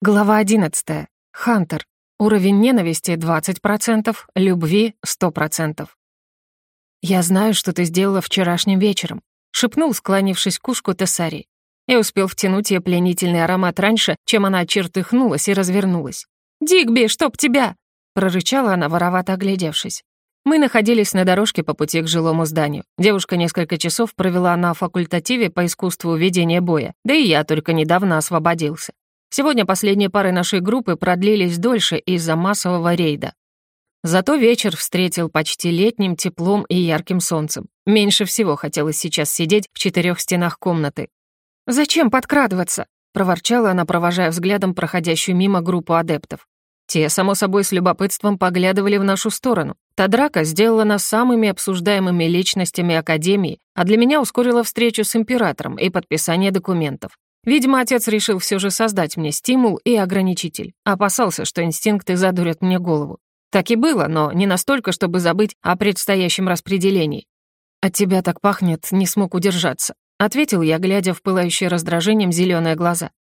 Глава 11. Хантер. Уровень ненависти 20%, любви 100%. «Я знаю, что ты сделала вчерашним вечером», — шепнул, склонившись к ушку Тессари. Я успел втянуть ее пленительный аромат раньше, чем она чертыхнулась и развернулась. «Дигби, чтоб тебя!» — прорычала она, воровато оглядевшись. Мы находились на дорожке по пути к жилому зданию. Девушка несколько часов провела на факультативе по искусству ведения боя, да и я только недавно освободился. Сегодня последние пары нашей группы продлились дольше из-за массового рейда. Зато вечер встретил почти летним теплом и ярким солнцем. Меньше всего хотелось сейчас сидеть в четырех стенах комнаты. «Зачем подкрадываться?» — проворчала она, провожая взглядом проходящую мимо группу адептов. Те, само собой, с любопытством поглядывали в нашу сторону. Та драка сделала нас самыми обсуждаемыми личностями Академии, а для меня ускорила встречу с Императором и подписание документов. Видимо, отец решил все же создать мне стимул и ограничитель. Опасался, что инстинкты задурят мне голову. Так и было, но не настолько, чтобы забыть о предстоящем распределении. «От тебя так пахнет, не смог удержаться», — ответил я, глядя в пылающие раздражением зеленые глаза.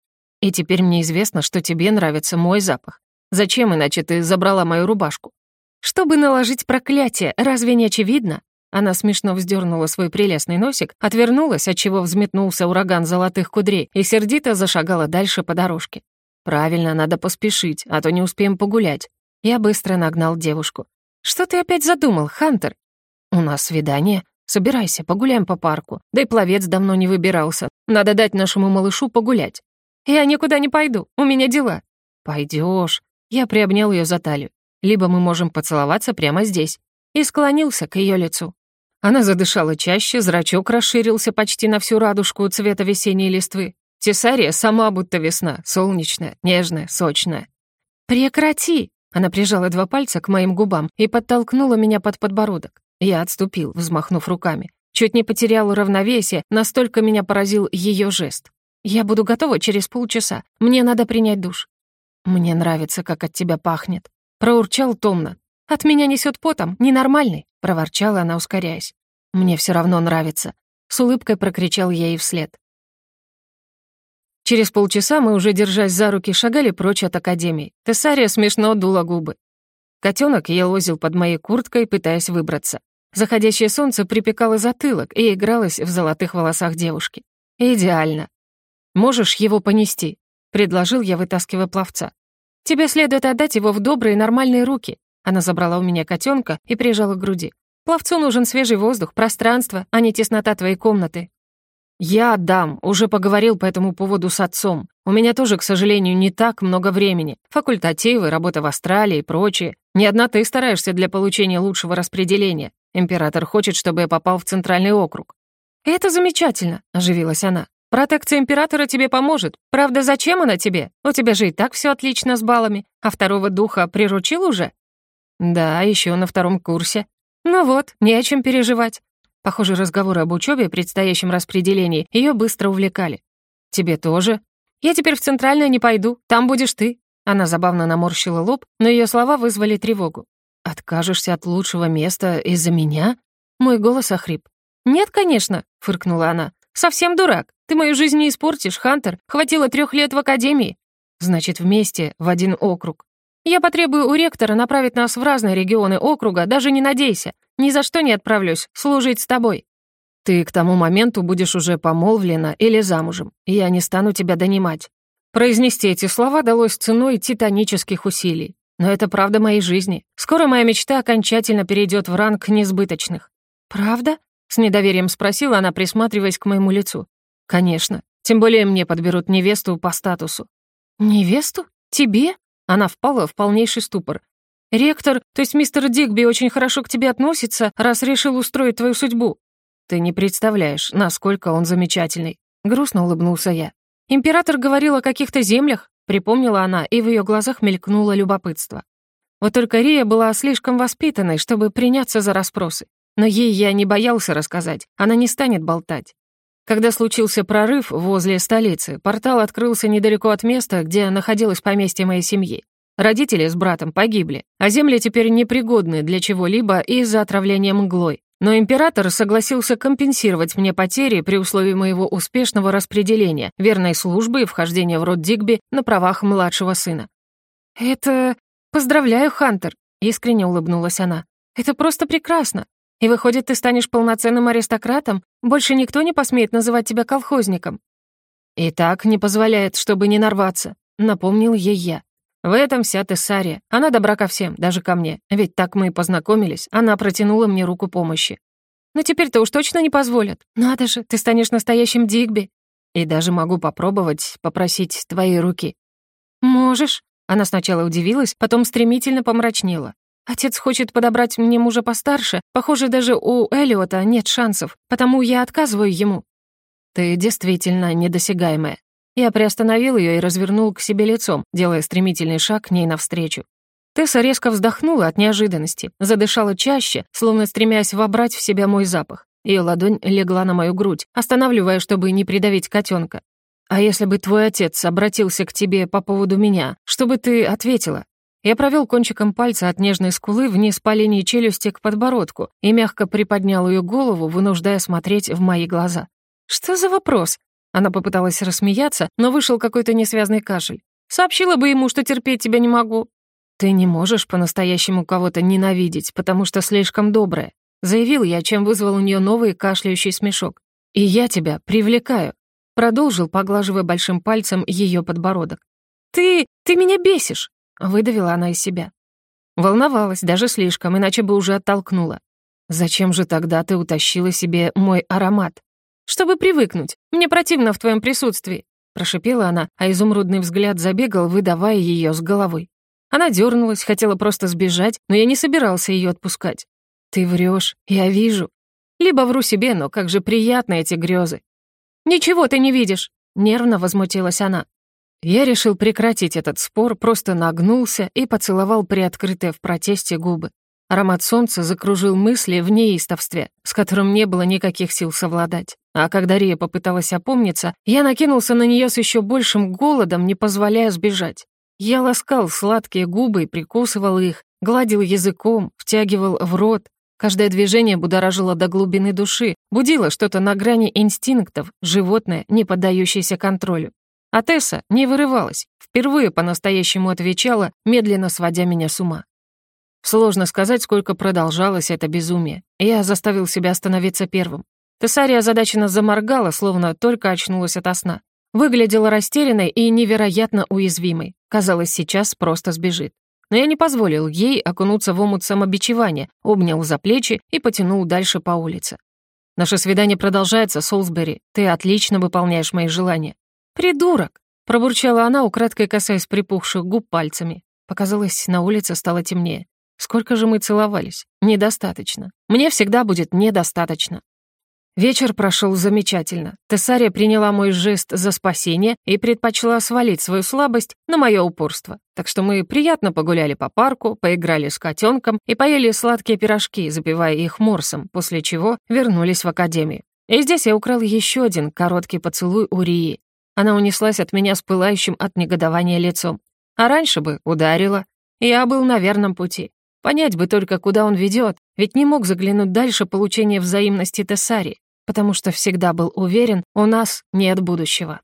«И теперь мне известно, что тебе нравится мой запах. Зачем иначе ты забрала мою рубашку?» «Чтобы наложить проклятие, разве не очевидно?» Она смешно вздернула свой прелестный носик, отвернулась, отчего взметнулся ураган золотых кудрей и сердито зашагала дальше по дорожке. «Правильно, надо поспешить, а то не успеем погулять». Я быстро нагнал девушку. «Что ты опять задумал, Хантер?» «У нас свидание. Собирайся, погуляем по парку. Да и пловец давно не выбирался. Надо дать нашему малышу погулять». «Я никуда не пойду, у меня дела». Пойдешь. Я приобнял ее за талию. «Либо мы можем поцеловаться прямо здесь». И склонился к ее лицу. Она задышала чаще, зрачок расширился почти на всю радужку цвета весенней листвы. Тесария сама будто весна, солнечная, нежная, сочная. «Прекрати!» Она прижала два пальца к моим губам и подтолкнула меня под подбородок. Я отступил, взмахнув руками. Чуть не потерял равновесие, настолько меня поразил ее жест. «Я буду готова через полчаса. Мне надо принять душ». «Мне нравится, как от тебя пахнет», — проурчал томно. «От меня несет потом, ненормальный», — проворчала она, ускоряясь. «Мне все равно нравится», — с улыбкой прокричал я ей вслед. Через полчаса мы уже, держась за руки, шагали прочь от академии. Тессария смешно дула губы. Котенок елозил под моей курткой, пытаясь выбраться. Заходящее солнце припекало затылок и игралось в золотых волосах девушки. «Идеально. Можешь его понести», — предложил я, вытаскивая пловца. «Тебе следует отдать его в добрые нормальные руки», она забрала у меня котенка и прижала к груди. «Пловцу нужен свежий воздух, пространство, а не теснота твоей комнаты». «Я отдам, уже поговорил по этому поводу с отцом. У меня тоже, к сожалению, не так много времени. Факультативы, работа в Австралии и прочее. Не одна ты стараешься для получения лучшего распределения. Император хочет, чтобы я попал в Центральный округ». «Это замечательно», — оживилась она. «Протекция Императора тебе поможет. Правда, зачем она тебе? У тебя же и так все отлично с баллами. А второго духа приручил уже?» «Да, еще на втором курсе». «Ну вот, не о чем переживать». Похоже, разговоры об учебе и предстоящем распределении ее быстро увлекали. «Тебе тоже?» «Я теперь в Центральное не пойду, там будешь ты». Она забавно наморщила лоб, но ее слова вызвали тревогу. «Откажешься от лучшего места из-за меня?» Мой голос охрип. «Нет, конечно», — фыркнула она. «Совсем дурак. Ты мою жизнь не испортишь, Хантер. Хватило трех лет в академии». «Значит, вместе, в один округ. Я потребую у ректора направить нас в разные регионы округа, даже не надейся. Ни за что не отправлюсь служить с тобой. Ты к тому моменту будешь уже помолвлена или замужем, и я не стану тебя донимать». Произнести эти слова далось ценой титанических усилий. Но это правда моей жизни. Скоро моя мечта окончательно перейдет в ранг несбыточных. «Правда?» — с недоверием спросила она, присматриваясь к моему лицу. «Конечно. Тем более мне подберут невесту по статусу». «Невесту? Тебе?» Она впала в полнейший ступор. «Ректор, то есть мистер Дигби очень хорошо к тебе относится, раз решил устроить твою судьбу?» «Ты не представляешь, насколько он замечательный», — грустно улыбнулся я. «Император говорил о каких-то землях», — припомнила она, и в ее глазах мелькнуло любопытство. Вот только Рия была слишком воспитанной, чтобы приняться за расспросы. Но ей я не боялся рассказать, она не станет болтать. Когда случился прорыв возле столицы, портал открылся недалеко от места, где находилось поместье моей семьи. Родители с братом погибли, а земли теперь непригодны для чего-либо из-за отравления мглой. Но император согласился компенсировать мне потери при условии моего успешного распределения, верной службы и вхождения в род Дигби на правах младшего сына. «Это... Поздравляю, Хантер!» — искренне улыбнулась она. «Это просто прекрасно! И выходит, ты станешь полноценным аристократом? Больше никто не посмеет называть тебя колхозником?» «И так не позволяет, чтобы не нарваться», — напомнил ей я. В этом вся Тессария. Она добра ко всем, даже ко мне. Ведь так мы и познакомились. Она протянула мне руку помощи. Но теперь-то уж точно не позволят. Надо же, ты станешь настоящим Дигби. И даже могу попробовать попросить твоей руки. Можешь. Она сначала удивилась, потом стремительно помрачнела. Отец хочет подобрать мне мужа постарше. Похоже, даже у Элиота нет шансов, потому я отказываю ему. Ты действительно недосягаемая. Я приостановил ее и развернул к себе лицом, делая стремительный шаг к ней навстречу. Тесса резко вздохнула от неожиданности, задышала чаще, словно стремясь вобрать в себя мой запах. Ее ладонь легла на мою грудь, останавливая, чтобы не придавить котенка. «А если бы твой отец обратился к тебе по поводу меня, что бы ты ответила?» Я провел кончиком пальца от нежной скулы вниз по линии челюсти к подбородку и мягко приподнял ее голову, вынуждая смотреть в мои глаза. «Что за вопрос?» Она попыталась рассмеяться, но вышел какой-то несвязный кашель. «Сообщила бы ему, что терпеть тебя не могу». «Ты не можешь по-настоящему кого-то ненавидеть, потому что слишком добрая», заявил я, чем вызвал у нее новый кашляющий смешок. «И я тебя привлекаю», продолжил, поглаживая большим пальцем ее подбородок. «Ты... ты меня бесишь», выдавила она из себя. Волновалась, даже слишком, иначе бы уже оттолкнула. «Зачем же тогда ты утащила себе мой аромат?» чтобы привыкнуть. Мне противно в твоем присутствии», — прошипела она, а изумрудный взгляд забегал, выдавая ее с головой. Она дернулась, хотела просто сбежать, но я не собирался ее отпускать. «Ты врешь, я вижу. Либо вру себе, но как же приятны эти грезы. «Ничего ты не видишь», — нервно возмутилась она. Я решил прекратить этот спор, просто нагнулся и поцеловал приоткрытые в протесте губы. Аромат солнца закружил мысли в неистовстве, с которым не было никаких сил совладать. А когда Рия попыталась опомниться, я накинулся на нее с еще большим голодом, не позволяя сбежать. Я ласкал сладкие губы и прикусывал их, гладил языком, втягивал в рот. Каждое движение будоражило до глубины души, будило что-то на грани инстинктов, животное, не поддающееся контролю. А Тесса не вырывалась, впервые по-настоящему отвечала, медленно сводя меня с ума. Сложно сказать, сколько продолжалось это безумие. Я заставил себя остановиться первым. Тессария озадаченно заморгала, словно только очнулась ото сна. Выглядела растерянной и невероятно уязвимой. Казалось, сейчас просто сбежит. Но я не позволил ей окунуться в омут самобичевания, обнял за плечи и потянул дальше по улице. «Наше свидание продолжается, Солсбери. Ты отлично выполняешь мои желания». «Придурок!» — пробурчала она, украдкой касаясь припухших губ пальцами. Показалось, на улице стало темнее. Сколько же мы целовались? Недостаточно. Мне всегда будет недостаточно. Вечер прошел замечательно. Тессария приняла мой жест за спасение и предпочла свалить свою слабость на мое упорство. Так что мы приятно погуляли по парку, поиграли с котенком и поели сладкие пирожки, запивая их морсом, после чего вернулись в академию. И здесь я украл еще один короткий поцелуй у Рии. Она унеслась от меня с пылающим от негодования лицом. А раньше бы ударила. Я был на верном пути. Понять бы только, куда он ведет, ведь не мог заглянуть дальше получения взаимности Тессари, потому что всегда был уверен, у нас нет будущего.